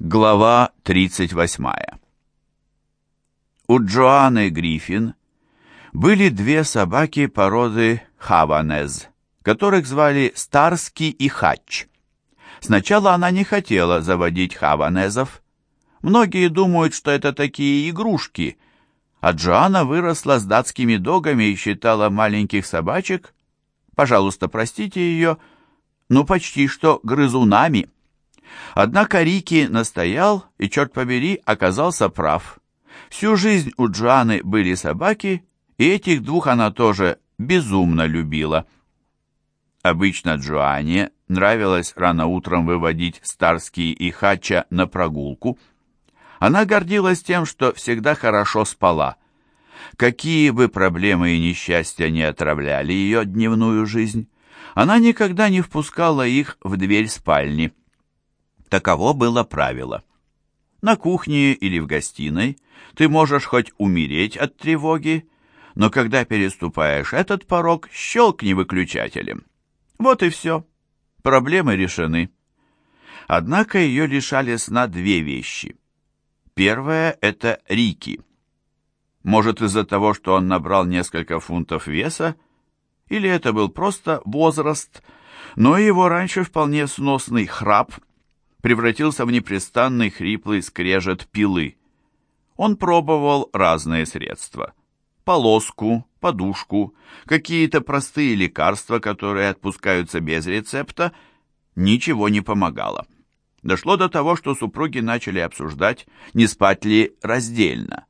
Глава 38 У Джоанны Гриффин были две собаки породы Хаванез, которых звали Старский и Хач. Сначала она не хотела заводить Хаванезов. Многие думают, что это такие игрушки, а Джоанна выросла с датскими догами и считала маленьких собачек, пожалуйста, простите ее, ну почти что грызунами. Однако Рики настоял и, черт побери, оказался прав. Всю жизнь у Джоанны были собаки, и этих двух она тоже безумно любила. Обычно Джоанне нравилось рано утром выводить Старский и Хача на прогулку. Она гордилась тем, что всегда хорошо спала. Какие бы проблемы и несчастья не отравляли ее дневную жизнь, она никогда не впускала их в дверь спальни. Таково было правило. На кухне или в гостиной ты можешь хоть умереть от тревоги, но когда переступаешь этот порог, щелкни выключателем. Вот и все. Проблемы решены. Однако ее лишали сна две вещи. Первое — это Рики. Может, из-за того, что он набрал несколько фунтов веса, или это был просто возраст, но его раньше вполне сносный храп — превратился в непрестанный хриплый скрежет пилы. Он пробовал разные средства. Полоску, подушку, какие-то простые лекарства, которые отпускаются без рецепта, ничего не помогало. Дошло до того, что супруги начали обсуждать, не спать ли раздельно.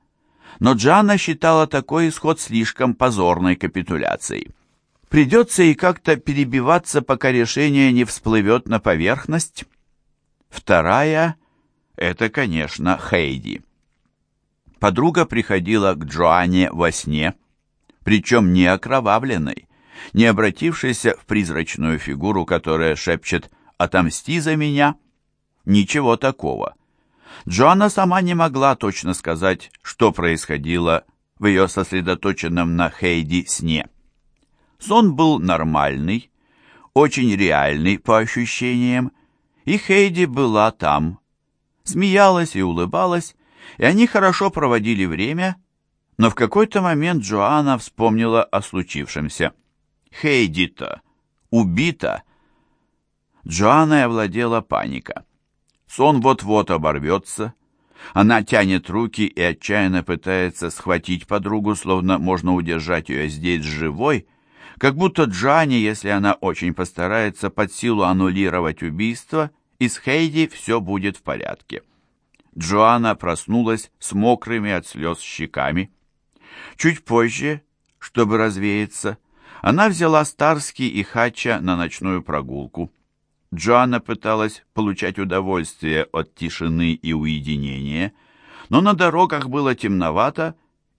Но Джанна считала такой исход слишком позорной капитуляцией. Придется ей как-то перебиваться, пока решение не всплывет на поверхность. Вторая — это, конечно, Хейди. Подруга приходила к Джоанне во сне, причем не окровавленной, не обратившейся в призрачную фигуру, которая шепчет «Отомсти за меня!» Ничего такого. Джоанна сама не могла точно сказать, что происходило в ее сосредоточенном на Хейди сне. Сон был нормальный, очень реальный по ощущениям, и Хейди была там. Смеялась и улыбалась, и они хорошо проводили время, но в какой-то момент Джоанна вспомнила о случившемся. Хейди-то убита. Джоанной овладела паника. Сон вот-вот оборвется. Она тянет руки и отчаянно пытается схватить подругу, словно можно удержать ее здесь живой, как будто Джане, если она очень постарается под силу аннулировать убийство, и с Хейди все будет в порядке. Джоанна проснулась с мокрыми от слез щеками. Чуть позже, чтобы развеяться, она взяла Старский и Хача на ночную прогулку. Джоанна пыталась получать удовольствие от тишины и уединения, но на дорогах было темновато,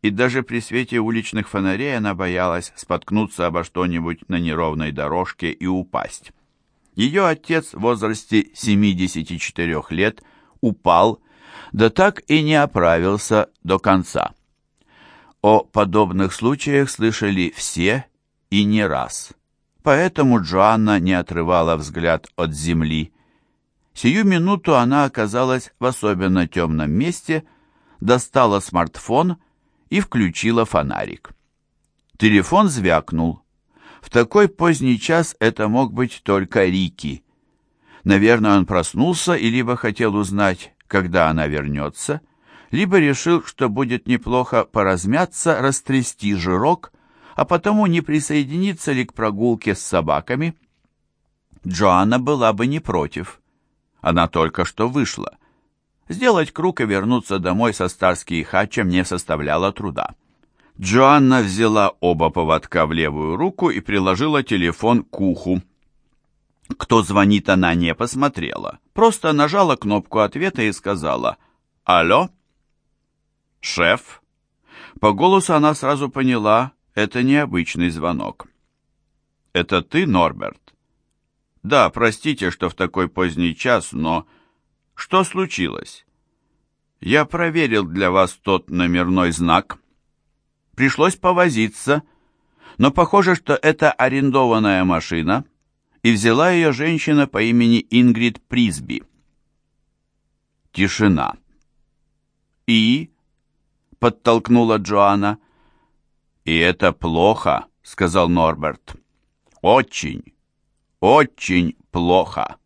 и даже при свете уличных фонарей она боялась споткнуться обо что-нибудь на неровной дорожке и упасть. Ее отец в возрасте 74 лет упал, да так и не оправился до конца. О подобных случаях слышали все и не раз. Поэтому Джоанна не отрывала взгляд от земли. Сию минуту она оказалась в особенно темном месте, достала смартфон и включила фонарик. Телефон звякнул. В такой поздний час это мог быть только Рики. Наверное, он проснулся и либо хотел узнать, когда она вернется, либо решил, что будет неплохо поразмяться, растрясти жирок, а потому не присоединиться ли к прогулке с собаками. Джоанна была бы не против. Она только что вышла. Сделать круг и вернуться домой со Старски и Хачем не составляло труда. Джоанна взяла оба поводка в левую руку и приложила телефон к уху. Кто звонит, она не посмотрела. Просто нажала кнопку ответа и сказала «Алло?» «Шеф?» По голосу она сразу поняла, это необычный звонок. «Это ты, Норберт?» «Да, простите, что в такой поздний час, но...» «Что случилось?» «Я проверил для вас тот номерной знак». Пришлось повозиться, но похоже, что это арендованная машина, и взяла ее женщина по имени Ингрид Присби. Тишина. «И?» — подтолкнула Джоанна. «И это плохо», — сказал Норберт. «Очень, очень плохо».